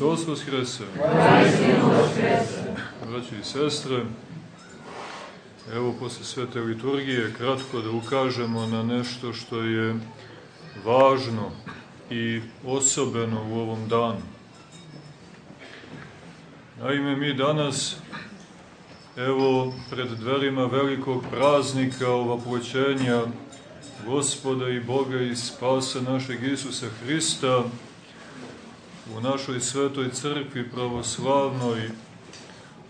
Hristos Vaskrese. Braći i sestre, evo posle svete liturgije kratko da ukažemo na nešto što je važno i osobeno u ovom danu. Naime, mi danas, evo, pred dverima velikog praznika ovaploćenja Gospoda i Boga i spasa našeg Isusa Hrista, u našoj svetoj crkvi pravoslavnoj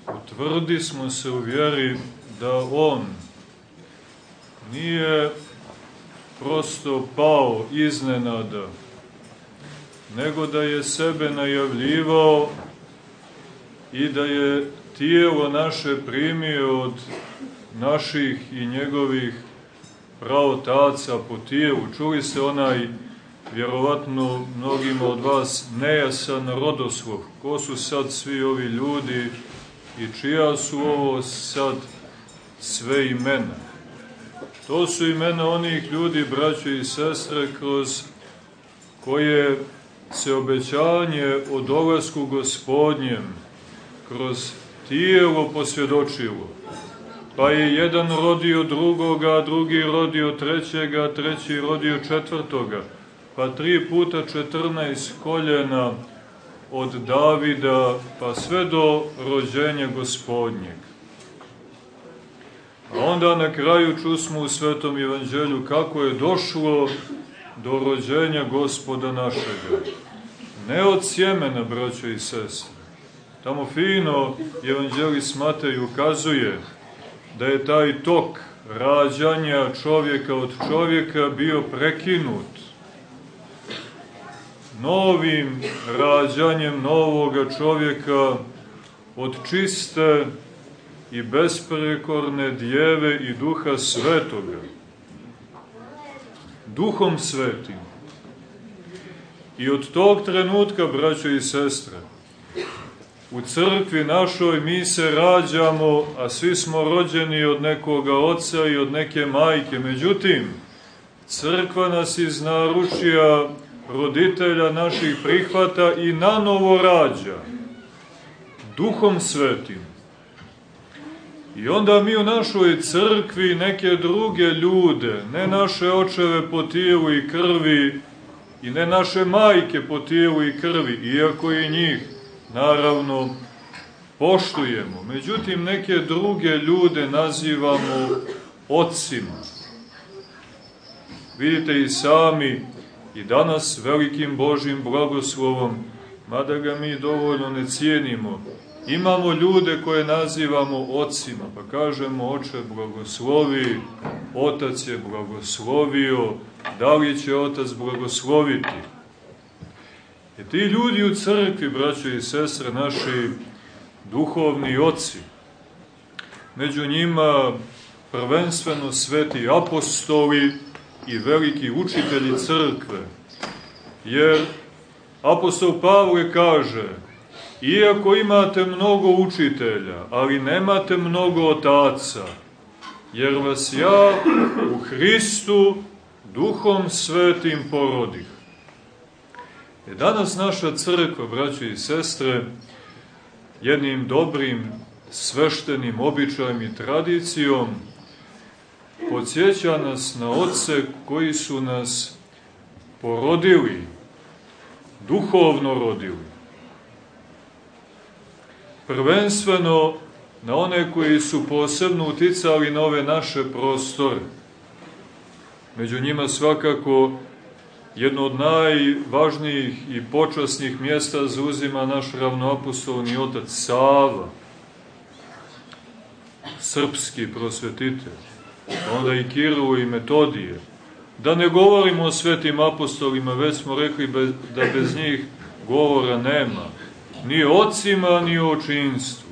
utvrdi smo se u vjeri da On nije prosto pao iznenada, nego da je sebe najavljivao i da je tijelo naše primio od naših i njegovih praotaca po tijelu. Čuli se onaj vjerovatno mnogima od vas nejasan rodoslov. Ko su sad svi ovi ljudi i čija su ovo sad sve imena? To su imena onih ljudi, braće i sestre, kroz koje se obećanje o dolasku gospodnjem kroz tijelo posvjedočilo. Pa je jedan rodio drugoga, drugi rodio trećega, treći rodio četvrtoga pa tri puta četrnaest koljena od Davida, pa sve do rođenja gospodnjeg. A onda na kraju čusmo u Svetom Evanđelju kako je došlo do rođenja gospoda našega. Ne od sjemena, braćo i sestre. Tamo fino Evanđelis Matej ukazuje da je taj tok rađanja čovjeka od čovjeka bio prekinut novim rađanjem novoga čovjeka od čiste i besprekorne djeve i duha svetoga. Duhom svetim. I od tog trenutka, braćo i sestre, u crkvi našoj mi se rađamo, a svi smo rođeni od nekoga oca i od neke majke. Međutim, crkva nas iz naručija roditelja naših prihvata i na novo rađa, duhom svetim. I onda mi u našoj crkvi neke druge ljude, ne naše očeve po tijelu i krvi, i ne naše majke po tijelu i krvi, iako i njih, naravno, poštujemo. Međutim, neke druge ljude nazivamo ocima. Vidite i sami, I danas velikim Božim blagoslovom, mada ga mi dovoljno ne cijenimo, imamo ljude koje nazivamo ocima, pa kažemo oče blagoslovi, otac je blagoslovio, da li će otac blagosloviti? I ti ljudi u crkvi, braćo i sestre, naši duhovni oci, među njima prvenstveno sveti apostoli, i veliki učitelji crkve. Jer apostol Pavle kaže, iako imate mnogo učitelja, ali nemate mnogo otaca, jer vas ja u Hristu duhom svetim porodih. E danas naša crkva, braći i sestre, jednim dobrim sveštenim običajem i tradicijom podsjeća nas na oce koji su nas porodili, duhovno rodili. Prvenstveno na one koji su posebno uticali na ove naše prostore. Među njima svakako jedno od najvažnijih i počasnih mjesta zauzima naš ravnoapostolni otac Sava, srpski prosvetitelj onda i Kirilo i Metodije. Da ne govorimo o svetim apostolima, već smo rekli da bez njih govora nema. Ni o ocima, ni o očinstvu.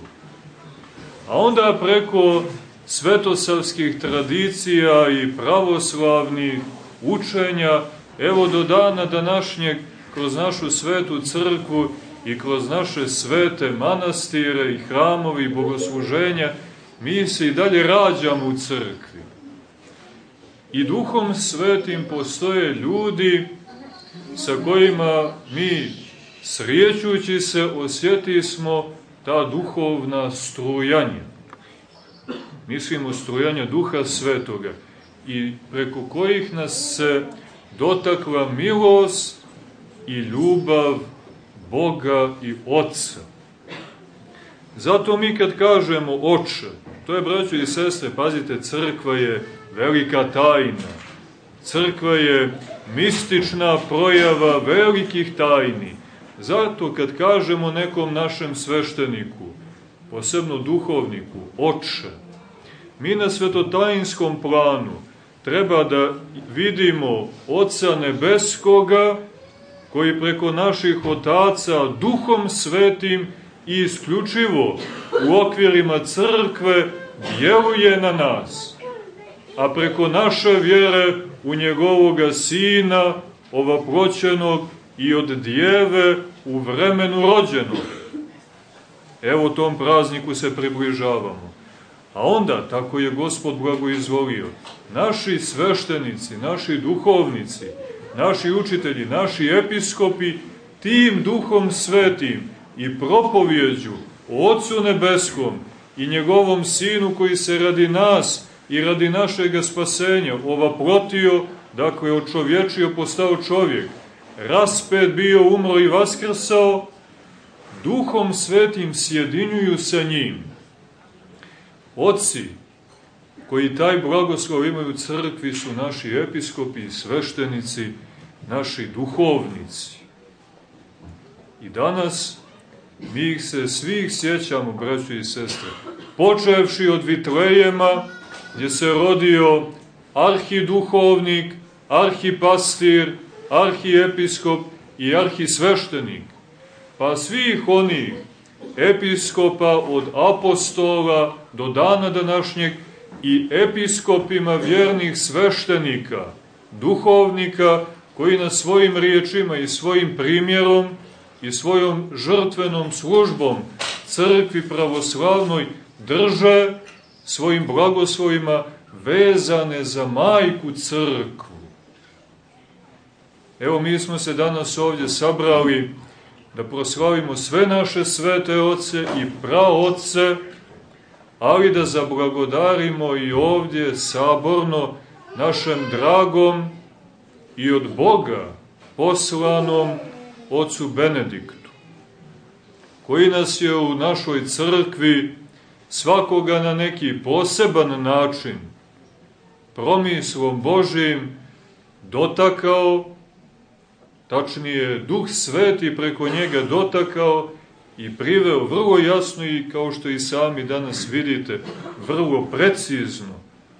A onda preko svetosavskih tradicija i pravoslavnih učenja, evo do dana današnjeg, kroz našu svetu crkvu i kroz naše svete manastire i hramovi i bogosluženja, mi se i dalje rađamo u crkvi. I duhom svetim postoje ljudi sa kojima mi srijećući se osjeti smo ta duhovna strujanja. Mislimo strujanja duha svetoga i preko kojih nas se dotakla milost i ljubav Boga i Otca. Zato mi kad kažemo oče, to je, braćo i sestre, pazite, crkva je velika tajna. Crkva je mistična projava velikih tajni. Zato kad kažemo nekom našem svešteniku, posebno duhovniku, oče, mi na svetotajinskom planu treba da vidimo Oca Nebeskoga, koji preko naših otaca duhom svetim i isključivo u okvirima crkve djeluje na nas, a preko naše vjere u njegovoga sina, ovaproćenog i od djeve u vremenu rođenog. Evo tom prazniku se približavamo. A onda, tako je Gospod blago izvolio, naši sveštenici, naši duhovnici, naši učitelji, naši episkopi, tim duhom svetim i propovjeđu o Otcu Nebeskom i njegovom Sinu koji se radi nas i radi našeg spasenja ovaprotio, dakle očovječio, postao čovjek, raspet bio, umro i vaskrsao, duhom svetim sjedinjuju sa njim. Otci, koji taj blagoslov imaju crkvi, su naši episkopi i sveštenici, naši duhovnici. I danas mi ih se svih sjećamo, braćo i sestre, počevši od Vitlejema, gdje se rodio arhiduhovnik, arhipastir, arhiepiskop i arhisveštenik, pa svih onih episkopa od apostola do dana današnjeg i episkopima vjernih sveštenika, duhovnika, koji na svojim riječima i svojim primjerom i svojom žrtvenom službom crkvi pravoslavnoj drže svojim blagoslovima vezane za majku crkvu. Evo mi smo se danas ovdje sabrali da proslavimo sve naše svete oce i praoce, ali da zablagodarimo i ovdje saborno našem dragom i od Boga poslanom ocu Benediktu, koji nas je u našoj crkvi svakoga na neki poseban način promislom Božim dotakao, tačnije Duh Sveti preko njega dotakao i priveo vrlo jasno i kao što i sami danas vidite, vrlo precizno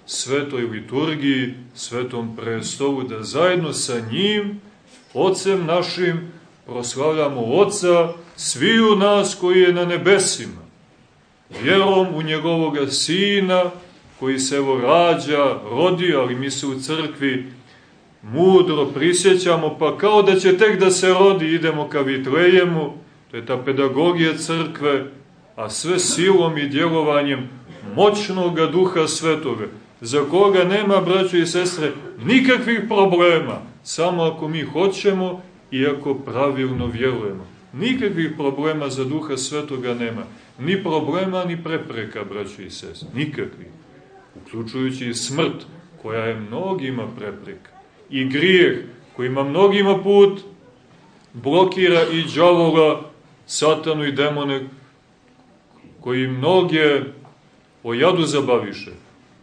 svetoj liturgiji, svetom prestolu, da zajedno sa njim, Otcem našim, proslavljamo Oca sviju nas koji je na nebesima, vjerom u njegovoga Sina, koji se evo rađa, rodi, ali mi se u crkvi mudro prisjećamo, pa kao da će tek da se rodi, idemo ka Vitlejemu, to je ta pedagogija crkve, a sve silom i djelovanjem moćnog duha svetoga, za koga nema, braćo i sestre, nikakvih problema, samo ako mi hoćemo i ako pravilno vjerujemo. Nikakvih problema za duha svetoga nema. Ni problema, ni prepreka, braćo i sestre. Nikakvih. Uključujući i smrt, koja je mnogima prepreka. I grijeh, koji ima mnogima put, blokira i džavola, satanu i demone, koji mnoge o jadu zabaviše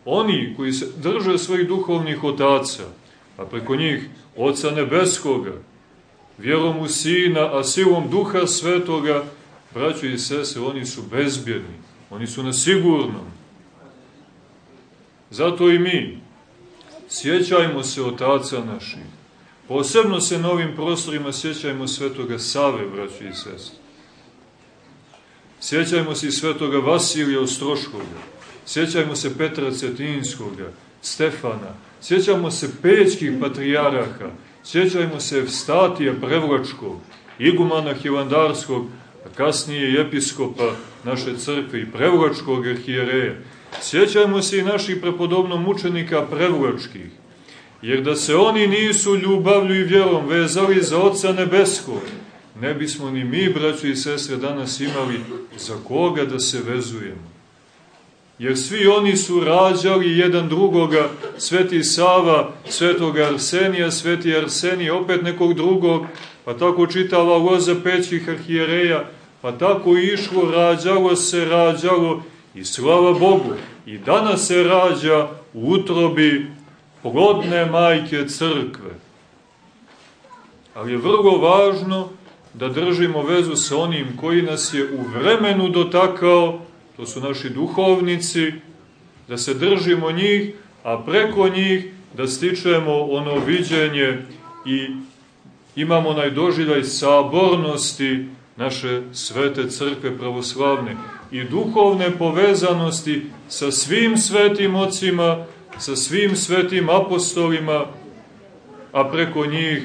oni koji se drže svojih duhovnih otaca, a preko njih Oca Nebeskoga, vjerom u Sina, a silom Duha Svetoga, braćo i sese, oni su bezbjedni, oni su na sigurnom. Zato i mi, sjećajmo se otaca naših, posebno se na ovim prostorima sjećajmo Svetoga Save, braćo i sese. Sjećajmo se i Svetoga Vasilija Ostroškoga, Sjećajmo se Petra Cetinskoga, Stefana, sjećamo se pećkih patrijaraha, sjećajmo se Evstatija Prevlačkog, igumana Hilandarskog, a kasnije i episkopa naše crkve i Prevlačkog arhijereja. Sjećajmo se i naših prepodobno mučenika Prevlačkih, jer da se oni nisu ljubavlju i vjerom vezali za Oca Nebeskog, ne bismo ni mi, braćo i sestre, danas imali za koga da se vezujemo. Jer svi oni su rađali jedan drugoga, sveti Sava, svetoga Arsenija, sveti Arsenij, opet nekog drugog, pa tako čitava loza pećih arhijereja, pa tako išlo, rađalo se, rađalo i slava Bogu. I danas se rađa u utrobi plodne majke crkve. Ali je vrlo važno da držimo vezu sa onim koji nas je u vremenu dotakao, to su naši duhovnici, da se držimo njih, a preko njih da stičemo ono viđenje i imamo najdoživljaj sabornosti naše svete crkve pravoslavne i duhovne povezanosti sa svim svetim ocima, sa svim svetim apostolima, a preko njih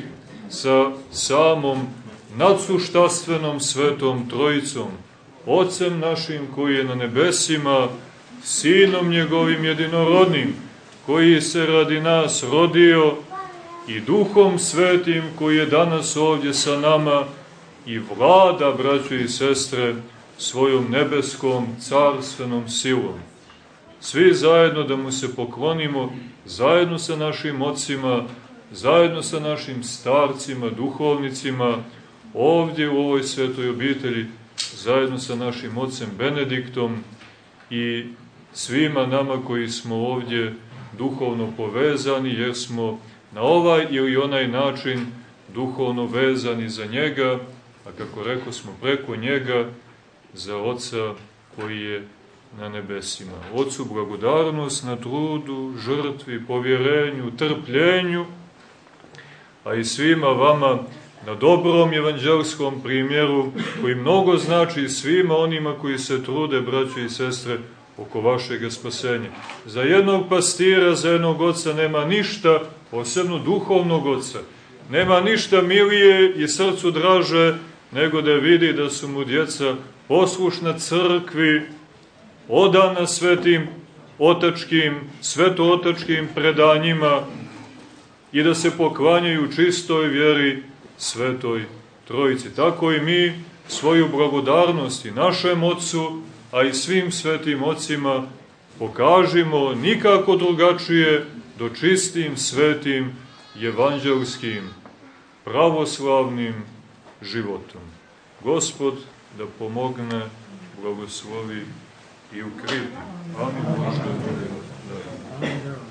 sa samom nadsuštastvenom svetom trojicom, Ocem našim koji je na nebesima, Sinom njegovim jedinorodnim, koji se radi nas rodio i Duhom Svetim koji je danas ovdje sa nama i vlada, braćo i sestre, svojom nebeskom carstvenom silom. Svi zajedno da mu se poklonimo, zajedno sa našim ocima, zajedno sa našim starcima, duhovnicima, ovdje u ovoj svetoj obitelji, zajedno sa našim ocem Benediktom i svima nama koji smo ovdje duhovno povezani, jer smo na ovaj ili onaj način duhovno vezani za njega, a kako rekao smo preko njega za Oca koji je na nebesima. Ocu blagodarnost na trudu, žrtvi, povjerenju, trpljenju, a i svima vama na dobrom evanđelskom primjeru koji mnogo znači svima onima koji se trude, braćo i sestre, oko vašeg spasenja. Za jednog pastira, za jednog oca nema ništa, posebno duhovnog oca, nema ništa milije i srcu draže nego da vidi da su mu djeca poslušna crkvi, odana svetim otačkim, svetootačkim predanjima i da se poklanjaju čistoj vjeri svetoj trojici. Tako i mi svoju blagodarnost i našem ocu, a i svim svetim ocima pokažimo nikako drugačije do čistim, svetim, evanđelskim, pravoslavnim životom. Gospod da pomogne, blagoslovi i ukripi. Amin. Amin. Amin.